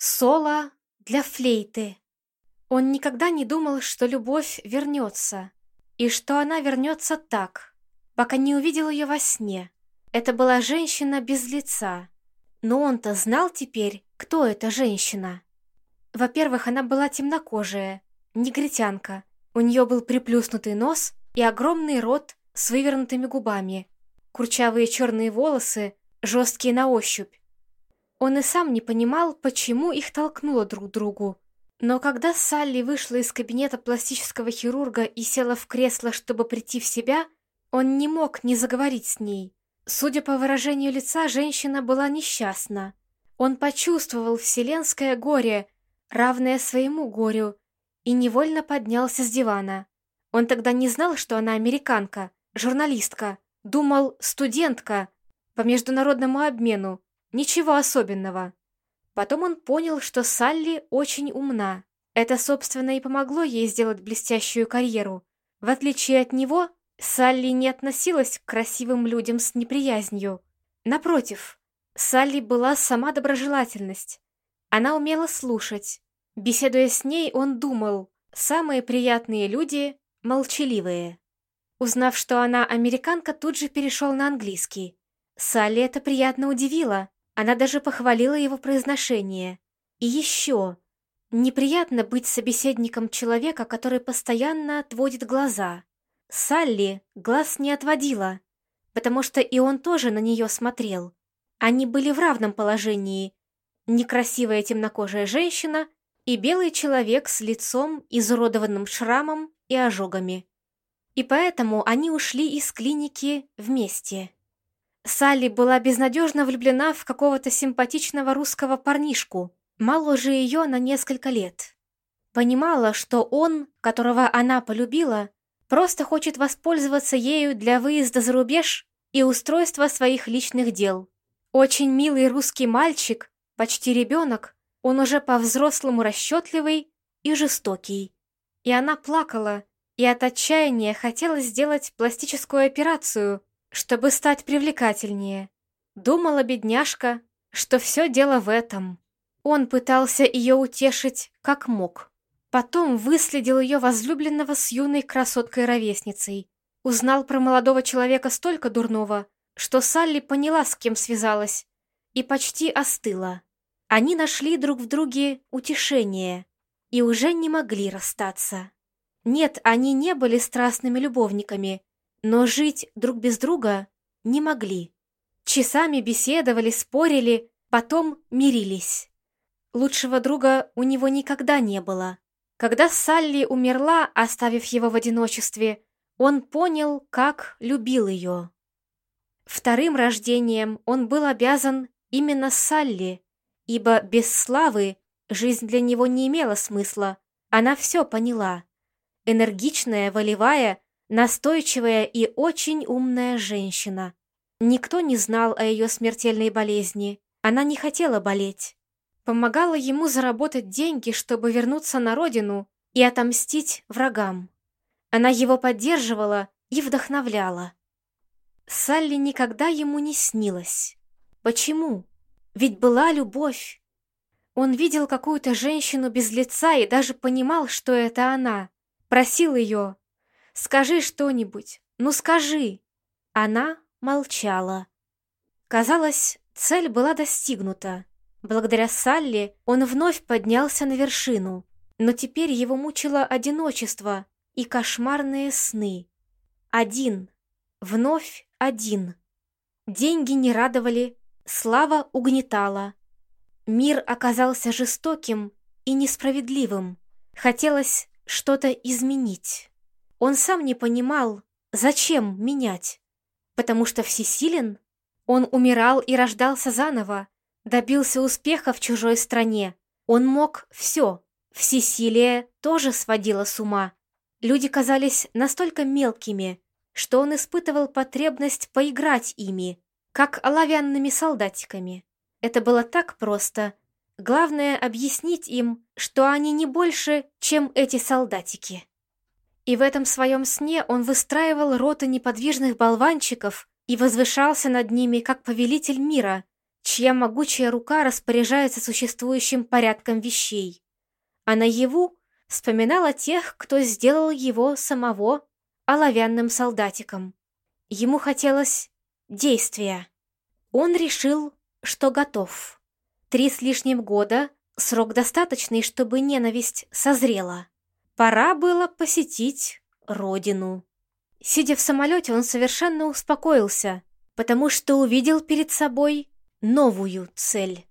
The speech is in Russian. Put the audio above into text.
Соло для флейты. Он никогда не думал, что любовь вернется, и что она вернется так, пока не увидел ее во сне. Это была женщина без лица. Но он-то знал теперь, кто эта женщина. Во-первых, она была темнокожая, негритянка. У нее был приплюснутый нос и огромный рот с вывернутыми губами, курчавые черные волосы, жесткие на ощупь. Он и сам не понимал, почему их толкнуло друг к другу. Но когда Салли вышла из кабинета пластического хирурга и села в кресло, чтобы прийти в себя, он не мог не заговорить с ней. Судя по выражению лица, женщина была несчастна. Он почувствовал вселенское горе, равное своему горю, и невольно поднялся с дивана. Он тогда не знал, что она американка, журналистка, думал, студентка по международному обмену, Ничего особенного. Потом он понял, что Салли очень умна. Это, собственно, и помогло ей сделать блестящую карьеру. В отличие от него, Салли не относилась к красивым людям с неприязнью. Напротив, Салли была сама доброжелательность. Она умела слушать. Беседуя с ней, он думал, самые приятные люди — молчаливые. Узнав, что она американка, тут же перешел на английский. Салли это приятно удивило. Она даже похвалила его произношение. И еще. Неприятно быть собеседником человека, который постоянно отводит глаза. Салли глаз не отводила, потому что и он тоже на нее смотрел. Они были в равном положении. Некрасивая темнокожая женщина и белый человек с лицом, изуродованным шрамом и ожогами. И поэтому они ушли из клиники вместе. Салли была безнадежно влюблена в какого-то симпатичного русского парнишку, моложе ее на несколько лет. Понимала, что он, которого она полюбила, просто хочет воспользоваться ею для выезда за рубеж и устройства своих личных дел. Очень милый русский мальчик, почти ребенок, он уже по-взрослому расчетливый и жестокий. И она плакала, и от отчаяния хотела сделать пластическую операцию – чтобы стать привлекательнее. Думала бедняжка, что все дело в этом. Он пытался ее утешить как мог. Потом выследил ее возлюбленного с юной красоткой-ровесницей. Узнал про молодого человека столько дурного, что Салли поняла, с кем связалась, и почти остыла. Они нашли друг в друге утешение и уже не могли расстаться. Нет, они не были страстными любовниками, но жить друг без друга не могли. Часами беседовали, спорили, потом мирились. Лучшего друга у него никогда не было. Когда Салли умерла, оставив его в одиночестве, он понял, как любил ее. Вторым рождением он был обязан именно Салли, ибо без славы жизнь для него не имела смысла. Она все поняла. Энергичная, волевая, Настойчивая и очень умная женщина. Никто не знал о ее смертельной болезни. Она не хотела болеть. Помогала ему заработать деньги, чтобы вернуться на родину и отомстить врагам. Она его поддерживала и вдохновляла. Салли никогда ему не снилась. Почему? Ведь была любовь. Он видел какую-то женщину без лица и даже понимал, что это она. Просил ее, Скажи что-нибудь, ну скажи!» Она молчала. Казалось, цель была достигнута. Благодаря Салли он вновь поднялся на вершину, но теперь его мучило одиночество и кошмарные сны. Один, вновь один. Деньги не радовали, слава угнетала. Мир оказался жестоким и несправедливым. Хотелось что-то изменить. Он сам не понимал, зачем менять. Потому что всесилен? Он умирал и рождался заново, добился успеха в чужой стране. Он мог все. Всесилие тоже сводило с ума. Люди казались настолько мелкими, что он испытывал потребность поиграть ими, как оловянными солдатиками. Это было так просто. Главное — объяснить им, что они не больше, чем эти солдатики. И в этом своем сне он выстраивал роты неподвижных болванчиков и возвышался над ними, как повелитель мира, чья могучая рука распоряжается существующим порядком вещей, а наяву вспоминал о тех, кто сделал его самого оловянным солдатиком. Ему хотелось действия. Он решил, что готов. Три с лишним года — срок достаточный, чтобы ненависть созрела. Пора было посетить родину. Сидя в самолете, он совершенно успокоился, потому что увидел перед собой новую цель.